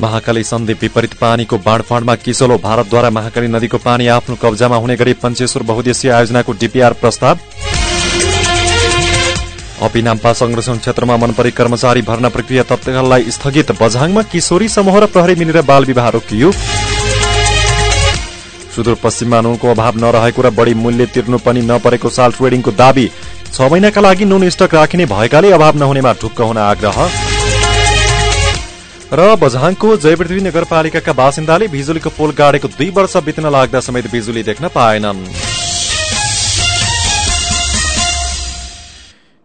महाकाली सन्धि विपरीत पानीको बाँडफाँडमा किसोलो भारतद्वारा महाकाली नदीको पानी आफ्नो कब्जामा हुने गरी पञ्चेश्वर बहुद्देशीय आयोजनाको डीपीआर प्रस्ताव। अपिनाम्पा संरक्षण क्षेत्रमा मनपरी कर्मचारी भर्ना प्रक्रिया तत्काललाई स्थगित। बझाङमा किशोरी समूह र प्रहरी मिलेर बाल विवाह रोकियो। सुदूरपश्चिममा नुनको अभाव नरहेको र बढी मूल्य तिर्नु पनि नपरेको साल ट्रेडिङको दावी। छ महिनाका लागि नुन स्टक राखिने भएकाले अभाव नहुनेमा ढुक्क हुन आग्रह। र बझाङको जयपृथ्वी नगरपालिकाका बासिन्दाले बिजुलीको पोल गाडेको दुई वर्ष बित्न लाग्दा समेत बिजुली देख्न पाएनन्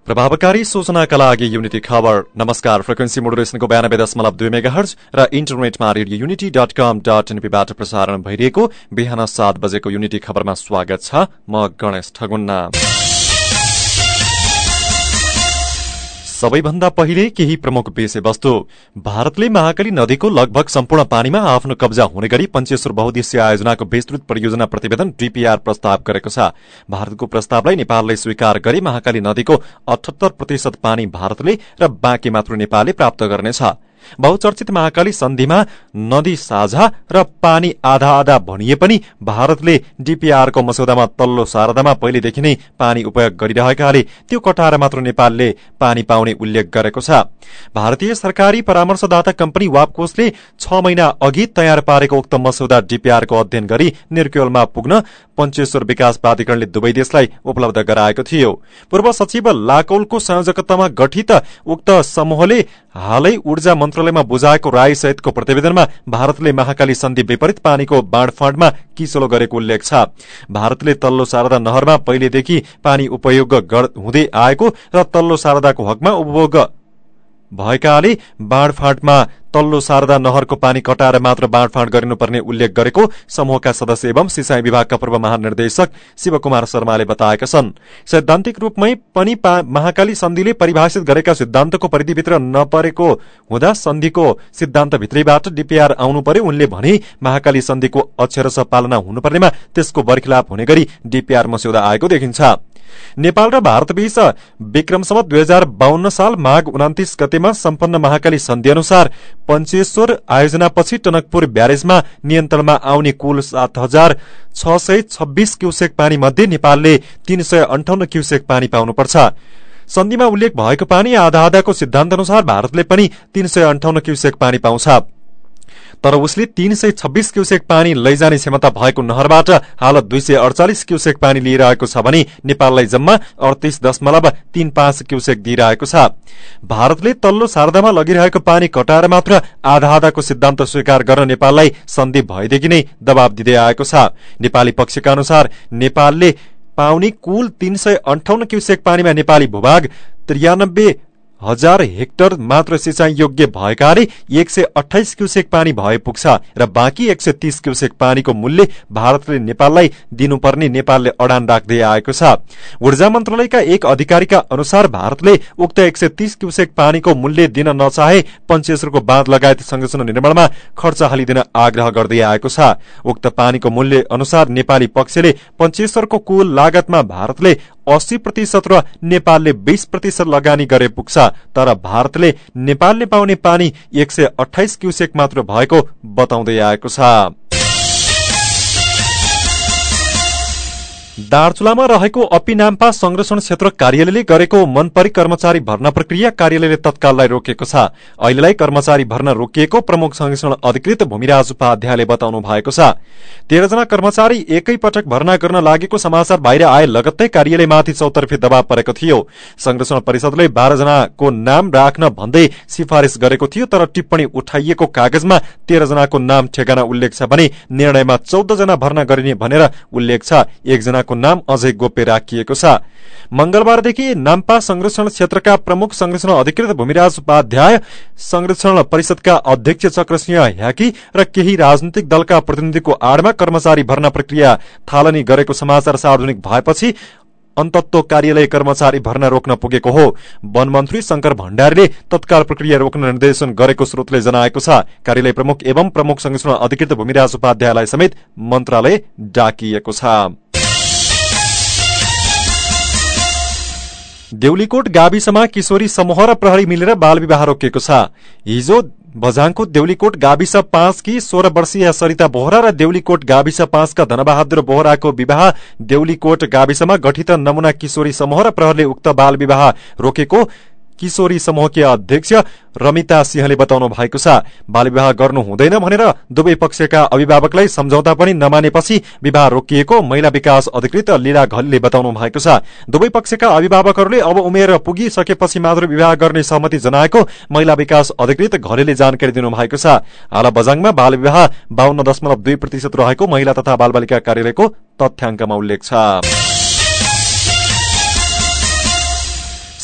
प्रभावकारी सूचनाका लागि युनिटी खबर। नमस्कार फ्रिक्वेन्सी मोडुलेसनको बयानब्बे दशमलव दुई मेगा हर्ज र इन्टरनेटमा radio unity dot com dot एनपीबाट प्रसारण भइरहेको बिहान सात बजेको युनिटी खबरमा स्वागत छ म गणेश ठगुन्ना। सबैभन्दा पहिले केही प्रमुख विषयवस्तु। भारतले महाकाली नदीको लगभग सम्पूर्ण पानीमा आफ्नो कब्जा हुने गरी पञ्चेश्वर बहुद्देश्य आयोजनाको विस्तृत परियोजना प्रतिवेदन डीपीआर प्रस्ताव गरेको छ। भारतको प्रस्तावलाई नेपालले स्वीकार गरी महाकाली नदीको अठहत्तर प्रतिशत पानी भारतले र बाँकी मात्र नेपालले प्राप्त गर्नेछ। बहुचर्चित महाकाली सन्धिमा नदी साझा र पानी आधा आधा भनिए पनि भारतले डीपीआरको मसौदामा तल्लो शारदामा पहिलेदेखि नै पानी उपयोग गरिरहेकाले त्यो कटाएर मात्र नेपालले पानी पाउने उल्लेख गरेको छ। भारतीय सरकारी परामर्शदाता कम्पनी वापकोसले छ महिना अघि तयार पारेको उक्त मसौदा डीपीआरको अध्ययन गरी निर्क्योलमा पुग्न पञ्चेश्वर विकास प्राधिकरणले दुवै देशलाई उपलब्ध गराएको थियो। पूर्व सचिव लाकौलको संयोजकत्वमा गठित उक्त समूहले हालै ऊर्जा मन्त्रालयमा बुझाएको राय सहितको प्रतिवेदनमा भारतले महाकाली सन्धि विपरीत पानीको बाँडफाँडमा किसोलो गरेको उल्लेख छ। भारतले तल्लो शारदा नहरमा पहिलेदेखि पानी उपयोग हुँदै आएको र तल्लो शारदाको हकमा उपभोग भएकाले बाँडफाँडमा तल्लो शारदा नहरको पानी कटाएर मात्र बाँडफाँड गरिनुपर्ने उल्लेख गरेको समूहका सदस्य एवं सिंचाई विभागका पूर्व महानिर्देशक शिवकुमार शर्माले बताएका छन्। सैद्धान्तिक रूपमै पनि महाकाली सन्धिले परिभाषित गरेका सिद्धान्तको परिधिभित्र नपरेको हुँदा सन्धिको सिद्धान्तभित्रैबाट डीपीआर आउनु पर्यो उनले भने महाकाली सन्धिको अक्षरश पालना हुनुपर्नेमा त्यसको बरखिलाप हुने गरी डीपीआर मस्यौदा आएको देखिन्छ। नेपाल र भारतबीच विक्रमसम्म दुई हजार बाहन्न साल माघ उन्तिस गतेमा सम्पन्न महाकाली सन्धि अनुसार पञ्चेश्वर आयोजनापछि टनकपुर ब्यारेजमा नियन्त्रणमा आउने कुल सात हजार छ सय छब्बीस क्युसेक पानी मध्ये नेपालले तीन सय अन्ठाउन्न क्युसेक पानी पाउनुपर्छ। सन्धिमा उल्लेख भएको पानी आधा आधाको सिद्धान्त अनुसार भारतले पनि तीन सय अन्ठाउन्न क्युसेक पानी पाउँछ। तर उसले तीन सय छब्बीस क्युसेक पानी लैजाने क्षमता भएको नहरबाट हाल दुई सय अडचालिस क्युसेक पानी लिइरहेको छ भने नेपाललाई जम्मा अडतिस दशमलव तीन पाँच क्युसेक दिइरहेको छ। भारतले तल्लो शारदामा लगिरहेको पानी कटाएर मात्र आधा आधाको सिद्धान्त स्वीकार गर्न नेपाललाई सन्धि भएदेखि नै दबाव दिँदै आएको छ। नेपाली पक्षका अनुसार नेपालले पाउने कुल तीन सय अन्ठाउन्न क्युसेक पानीमा नेपाली भूभाग त्रियानब्बे हजार हेक्टर मात्र सिंचाई योग्य भएकाले एक सय अठाइस क्युसेक पानी भए पुग्छ र बाँकी एक सय तीस क्युसेक पानीको मूल्य भारतले नेपाललाई दिनुपर्ने नेपालले अडान राख्दै आएको छ। ऊर्जा मन्त्रालयका एक अधिकारीका अनुसार भारतले उक्त एक सय तीस क्युसेक पानीको मूल्य दिन नचाहे पञ्चेश्वरको बाँध लगायत संरचना निर्माणमा खर्च हालिदिन आग्रह गर्दै आएको छ। उक्त पानीको मूल्य अनुसार नेपाली पक्षले पञ्चेश्वरको कुल लागतमा भारतले अस्सी प्रतिशत र नेपालले बीस प्रतिशत लगानी गरे पुग्छ तर भारतले नेपालले पाउने पानी एक सय अठाइस क्युसेक मात्र भएको बताउँदै आएको छ। दार्चुलामा रहेको अपिनाम्पा संरक्षण क्षेत्र कार्यालयले गरेको मनपरी कर्मचारी भर्ना प्रक्रिया कार्यालयले तत्काललाई रोकेको छ। अहिलेलाई कर्मचारी भर्ना रोकिएको प्रमुख संरक्षण अधिकृत भूमिराज उपाध्यायले बताउनु भएको छ। तेह्रजना कर्मचारी एकै पटक भर्ना गर्न लागेको समाचार बाहिर आए लगत्तै कार्यालयमाथि चौतर्फी दबाव परेको थियो। संरक्षण परिषदले बाह्रजनाको नाम राख्न भन्दै सिफारिश गरेको थियो तर टिप्पणी उठाइएको कागजमा तेह्रजनाको नाम ठेगाना उल्लेख छ भने निर्णयमा चौध जना भर्ना गरिने भनेर उल्लेख छ। एकजना जनाको नाम अझै गोप्य राखिएको छ। मंगलबारदेखि नाम्पा संरक्षण क्षेत्रका प्रमुख संरक्षण अधिकृत भूमिराज उपाध्याय संरक्षण परिषदका अध्यक्ष चक्रसिंह ह्याकी र केही राजनैतिक दलका प्रतिनिधिको आड़मा कर्मचारी भर्ना प्रक्रिया थालनी गरेको समाचार सार्वजनिक भएपछि अन्तत्व कार्यालय कर्मचारी भर्ना रोक्न पुगेको हो। वन मन्त्री शंकर भण्डारीले तत्काल प्रक्रिया रोक्न निर्देशन गरेको स्रोतले जनाएको छ। कार्यालय प्रमुख एवं प्रमुख संरक्षण अधिकृत भूमिराज उपाध्यायलाई समेत मन्त्रालय डाकिएको छ। देउलीकोट गाविसमा किशोरी समूह र प्रहरी मिलेर बाल विवाह रोकिएको छ। हिजो बझाङको देउलीकोट गाविस पाँचकी सोह्र वर्षीय सरिता बोहरा र देउलीकोट गाविस पाँचका धनबहादुर बोहराको विवाह देउलीकोट गाविसमा गठित नमूना किशोरी समूह र प्रहरले उक्त बाल विवाह रोकेको किशोरी समूहकी अध्यक्ष रमिता सिंहले बताउनु भएको छ बाल विवाह गर्नु हुँदैन भनेर दुवै पक्षका अभिभावकलाई सम्झौता पनि नमानेपछि विवाह रोकिएको महिला विकास अधिकृत लीला घलीले बताउनु भएको छ। दुवै पक्षका अभिभावकहरूले अब उमेर पुगिसकेपछि मात्र विवाह गर्ने सहमति जनाएको महिला विकास अधिकृत घलेले जानकारी दिनुभएको छ। हाल बजाङमा बाल विवाह बाहन्न प्रतिशत रहेको महिला तथा बालबालिका कार्यालयको तथ्याङ्कमा उल्लेख छ।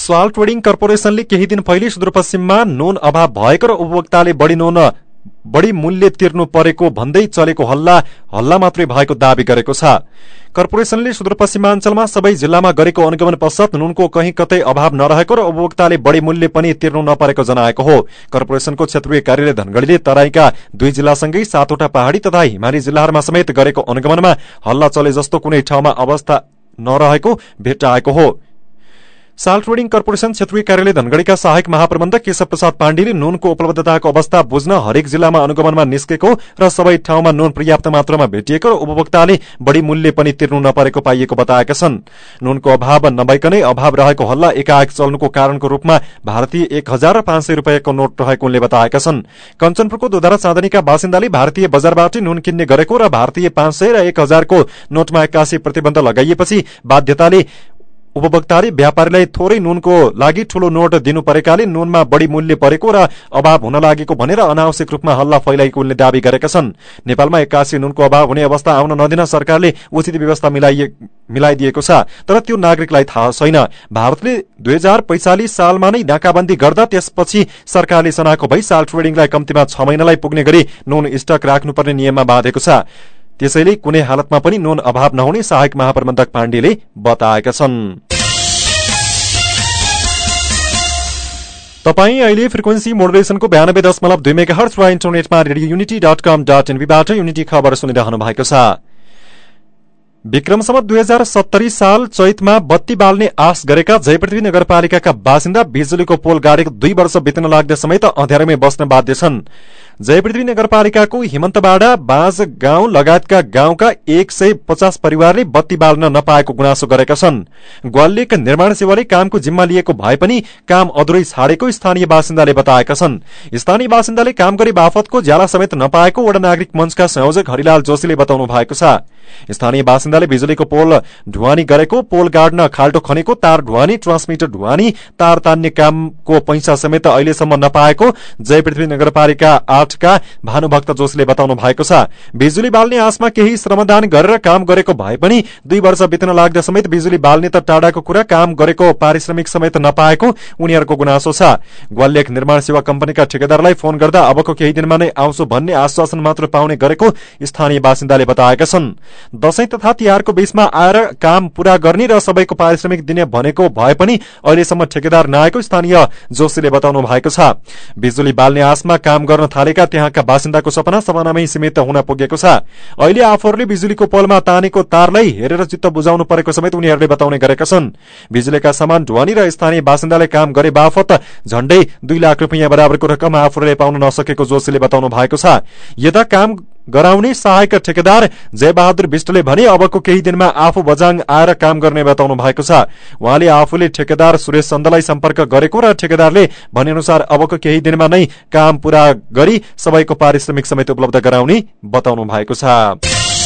स्वाल ट्रेडिङ कर्पोरेशनले केही दिन पहिले सुदूरपश्चिममा नुन अभाव भएको र उपभोक्ताले बढी नुन बढी मूल्य तिर्नु परेको भन्दै चलेको हल्ला हल्ला मात्रै भएको दावी गरेको छ। कर्पोरेशनले सुदूरपश्चिमाञ्चलमा सबै जिल्लामा गरेको अनुगमन पश्चात नुनको कहीँ कतै अभाव नरहेको र उपभोक्ताले बढी मूल्य पनि तिर्नु नपरेको जनाएको हो। कर्पोरेशनको क्षेत्रीय कार्यालय धनगढ़ीले तराईका दुई जिल्लासँगै सातवटा पहाड़ी तथा हिमाली जिल्लाहरूमा समेत गरेको अनुगमनमा हल्ला चले जस्तो कुनै ठाउँमा अवस्था नरहेको भेट्टाएको हो। साल ट्रेडिङ कर्पोरेशन क्षेत्रीय कार्यालय धनगढ़ीका सहायक महाप्रबन्धक केशव प्रसाद पाण्डेले नुनको उपलब्धताको अवस्था बुझ्न हरेक जिल्लामा अनुगमनमा निस्केको र सबै ठाउँमा नुन पर्याप्त मात्रामा भेटिएको र उपभोक्ताले बढ़ी मूल्य पनि तिर्नु नपरेको पाइएको बताएका छन्। नुनको अभाव नभइकनै अभाव रहेको हल्ला एकाएक चल्नुको कारणको रूपमा भारतीय एक हजार र पाँच सय रुपियाँको नोट रहेको उनले बताएका छन्। कञ्चनपुरको दोधारा चाँदनीका बासिन्दाले भारतीय बजारबाटै नुन किन्ने गरेको र भारतीय पाँच सय र एक हजारको नोटमा एक्कासी प्रतिबन्ध लगाइएपछि बाध्यताले उपभोक्ताले व्यापारीलाई थोरै नुनको लागि ठूलो नोट दिनु परेकाले नुनमा बढ़ी मूल्य परेको र अभाव हुन लागेको भनेर अनावश्यक रूपमा हल्ला फैलाएको उनले दावी गरेका छन्। नेपालमा एक्कासी नुनको अभाव हुने अवस्था आउन नदिन सरकारले उचित व्यवस्था मिलाइदिएको छ तर त्यो नागरिकलाई थाहा छैन। भारतले दुई हजार पैंचालिस सालमा नै नाकाबन्दी गर्दा त्यसपछि सरकारले सनाको भई साल ट्रेडिङलाई कम्तीमा छ महिनालाई पुग्ने गरी नुन स्टक राख्नुपर्ने नियममा बाँधेको छ। त्यसैले कुनै हालतमा पनि नुन अभाव नहुने सहायक महाप्रबन्धक पाण्डेले बताएका छन्। तपाईँ अहिले फ्रिक्वेन्सी मोडुलेसनको बयानब्बे दशमलव दुई मेगा हर्च र इन्टरनेटमा Radio Unity dot com dot एनबीबाट unity खबर सुनिरहनु भएको छ। विक्रमसम्म दुई हजार सत्तरी साल चैतमा बत्ती बाल्ने आश गरेका जयपृथ्वी नगरपालिकाका बासिन्दा बिजुलीको पोल गाडेको दुई वर्ष बित्न लाग्दा समेत अँध्यारोमै बस्न बाध्य छन्। जयपृथ्वी नगरपालिकाको हिमन्तबाडा बाँझ गाउँ लगायतका गाउँका एक सय पचास परिवारले बत्ती बाल्न नपाएको गुनासो गरेका छन्। ग्वालियक निर्माण सेवाले कामको जिम्मा लिएको भए पनि काम अधुरै छाडेको स्थानीय बासिन्दाले बताएका छन्। स्थानीय बासिन्दाले काम गरे बापतको ज्याला समेत नपाएको वडा नागरिक मञ्चका संयोजक हरिलाल जोशीले बताउनु भएको छ। स्थानीय बासिन्दाले बिजुलीको पोल ढुवानी गरेको पोल गाड्न खाल्टो खनेको तार ढुवानी ट्रान्समिटर ढुवानी तार तान्ने कामको पैसा समेत अहिलेसम्म नपाएको जयपृथ्वी नगरपालिका आठका भानुभक्त जोशीले बताउनु भएको छ। बिजुली बाल्ने आशमा केही श्रमदान गरेर काम गरेको भए पनि दुई वर्ष बित्न लाग्दा समेत बिजुली बाल्ने त टाढाको कुरा काम गरेको पारिश्रमिक समेत नपाएको उनीहरूको गुनासो छ। ग्वालियक निर्माण सेवा कम्पनीका ठेकेदारलाई फोन गर्दा अबको केही दिनमा नै आउँछु भन्ने आश्वासन मात्र पाउने गरेको स्थानीय बासिन्दाले बताएका छन्। दशैं तथा तिहारको बीचमा आएर काम पूरा गर्ने र सबैको पारिश्रमिक दिने भनेको भए पनि अहिलेसम्म ठेकेदार नआएको स्थानीय जोशीले बताउनु भएको छ। बिजुली बाल्ने आशमा काम गर्न थालेका त्यहाँका बासिन्दाको सपना सपनामै सीमित हुन पुगेको छ। अहिले आफूहरूले बिजुलीको पोलमा तानेको तारलाई हेरेर चित्त बुझाउनु परेको समेत उनीहरूले बताउने गरेका छन्। बिजुलीका सामान ढुवानी र स्थानीय बासिन्दाले काम गरे बापत झण्डै दुई लाख रुपियाँ बराबरको रकम आफूहरूले पाउन नसकेको जोशीले बताउनु भएको छ। काम गराउने सहायक ठेकेदार जयबहादुर विष्टले भने अबको केही दिनमा आफू बजाङ आएर काम गर्ने बताउनु भएको छ। उहाँले आफूले ठेकेदार सुरेश चन्दलाई सम्पर्क गरेको र ठेकेदारले भने अनुसार अबको केही दिनमा नै काम पूरा गरी सबैको पारिश्रमिक समेत उपलब्ध गराउने बताउनु भएको छ।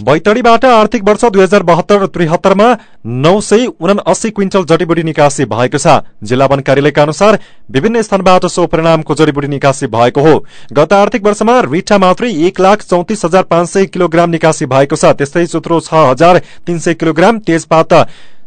बैतडीबाट आर्थिक वर्ष दुई हजार बहत्तर त्रिहत्तरमा नौ सय उनासी क्विन्टल जडीबुटी निकासी भएको छ। जिल्ला वन कार्यालयका अनुसार विभिन्न स्थानबाट सो परिणामको जडीबुटी निकासी भएको हो। गत आर्थिक वर्षमा रिठा मात्रै एक लाख चौतिस हजार पाँच सय किलोग्राम निकासी भएको छ। त्यस्तै चुत्रो छ हजार तीन सय किलोग्राम तेजपात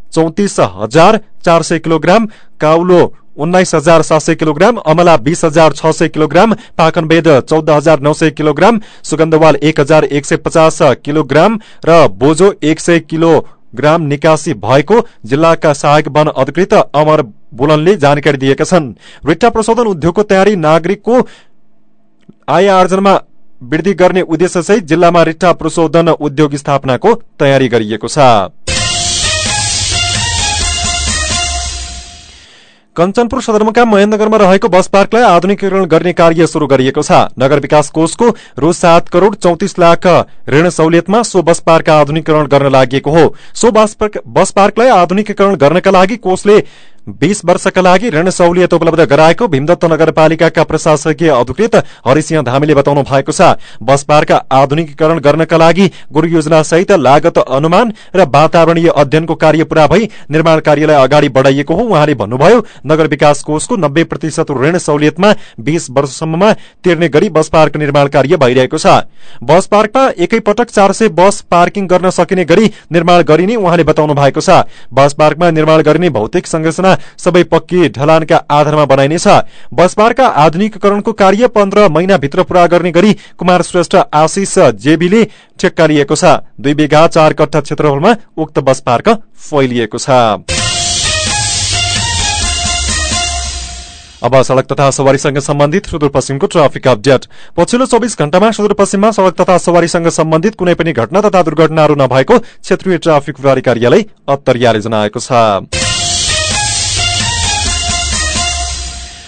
चौतिस हजार चार सय किलोग्राम काउलो उन्नाइस हजार सात सय किलोग्राम अमला बीस हजार छ सय किलोग्राम पाकनवेद चौध हजार नौ सय किलोग्राम सुगन्धवाल एक हजार एक सय पचास किलोग्राम र बोजो एक सय किलोग्राम निकासी भएको जिल्लाका सहायक वन अधिकृत अमर बुलनले जानकारी दिएका छन्। रिट्टा प्रशोधन उद्योगको तयारी नागरिकको आय आर्जनमा वृद्धि गर्ने उद्देश्यसहित जिल्लामा रिट्टा प्रशोधन उद्योग स्थापनाको तयारी गरिएको छ। कञ्चनपुर सदरमुकाम महेन्द्रनगरमा रहेको बस पार्कलाई आधुनिकीकरण गर्ने कार्य शुरू गरिएको छ। नगर विकास कोषको रु सात करोड़ चौतिस लाख ऋण सहुलियतमा सो बस पार्क आधुनिकीकरण गर्न लागि हो। सो बस पार्कलाई आधुनिकीकरण गर्नका लागि कोषले बीस वर्षका लागि ऋण सहुलियत उपलब्ध गराएको भीमदत्त नगरपालिकाका प्रशासकीय अधिकृत हरिसिंह धामीले बताउनु भएको छ बस पार्क आधुनिकीकरण गर्नका लागि गुरू योजना सहित लागत अनुमान र वातावरणीय अध्ययनको कार्य पूरा भई निर्माण कार्यलाई अगाडि बढ़ाइएको हो। उहाँले भन्नुभयो नगर विकास कोषको नब्बे प्रतिशत ऋण सहुलियतमा बीस वर्षसम्ममा तिर्ने गरी बस पार्क निर्माण कार्य भइरहेको छ। बस पार्कमा एकैपटक चार सय बस पार्किङ गर्न सकिने गरी निर्माण गरिने उहाँले बताउनु भएको छ। बस पार्कमा निर्माण गरिने भौतिक संरचना सबै पक्की ढलानका आधारमा बनाइनेछ। बस पार्कका आधुनिकीकरणको कार्य पन्ध्र महिनाभित्र पूरा गर्ने गरी कुमार श्रेष्ठ आशिष जेबीले ठेक्का लिएको छ। दुई बिघा चार कट्ठा क्षेत्रफलमा उक्त बस पार्क फैलिएको छ। अब सड़क तथा सवारीसँग सम्बन्धित सुदूरपश्चिमको ट्राफिक अपडेट। पछिल्लो चौबिस घण्टामा सुदूरपश्चिममा सड़क तथा सवारीसँग सम्बन्धित कुनै पनि घटना तथा दुर्घटनाहरू नभएको क्षेत्रीय ट्राफिक प्रहरी कार्यालय अत्तरियाले जनाएको छ।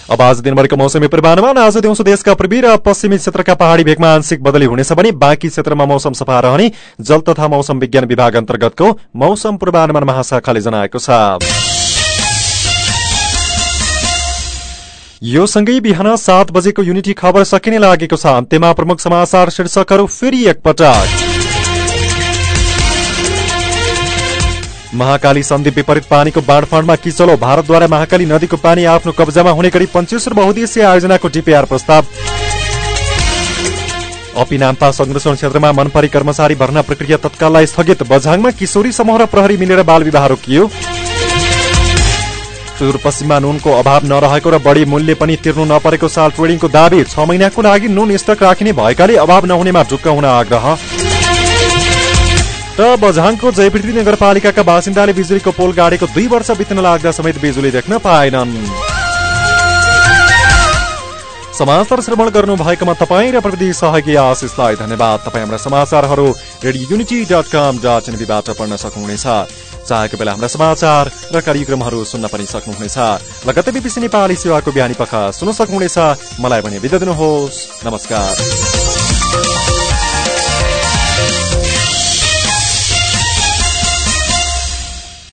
अब आज दिनभरिको मौसमी पूर्वानुमान। आज दिउँसो देशका पूर्वी र पश्चिमी क्षेत्रका पहाड़ी भेगमा आंशिक बदली हुनेछ भने बाँकी क्षेत्रमा मौसम सफा रहने जल तथा मौसम विज्ञान विभाग अन्तर्गतको मौसम पूर्वानुमान महाशाखाले जनाएको छ। यो सँगै बिहान सात बजेको युनिटी खबर सकिने लागेको छ। अन्त्यमा प्रमुख समाचार शीर्षकहरू फेरि एकपटक। महाकाली सन्धि विपरीत पानीको बाँडफाँडमा किचलो। भारतद्वारा महाकाली नदीको पानी आफ्नो कब्जामा हुने गरी पञ्चेश्वर बहुद्देशीय आयोजनाको डिपिआर प्रस्ताव। अपी नाम्पा संरक्षण क्षेत्रमा मनपरी कर्मचारी भर्ना प्रक्रिया तत्काललाई स्थगित। बझाङमा किशोरी समूह र प्रहरी मिलेर बाल विवाह रोकियो। सुदूरपश्चिममा नुनको अभाव नरहेको र बढी मूल्य पनि तिर्नु नपरेको साल ट्रेडिङको दावी। छ महिनाको लागि नुन स्टक राखिने भएकाले अभाव नहुनेमा ढुक्क हुन आग्रह। र बझाङको जयपृथ्वी नगरपालिकाका बासिन्दाले बिजुलीको पोल गाडेको दुई वर्ष बित्न लाग्दा समेत बिजुली देख्न पाएनन्। समाचार श्रवण गर्नु भएकोमा तपाईँ र प्रविधि सहयोगी आशिषलाई धन्यवाद। तपाईँ हाम्रा समाचारहरू Radio Unity dot com dot एनबीबाट पढ्न सक्नुहुनेछ। चाहेको बेला हाम्रा समाचार र कार्यक्रमहरू सुन्न पनि सक्नुहुनेछ। लगतै बिपिसी नेपाली सेवाको बिहानी पख सुन्न सक्नुहुनेछ। मलाई भने बिदा दिनुहोस्। नमस्कार।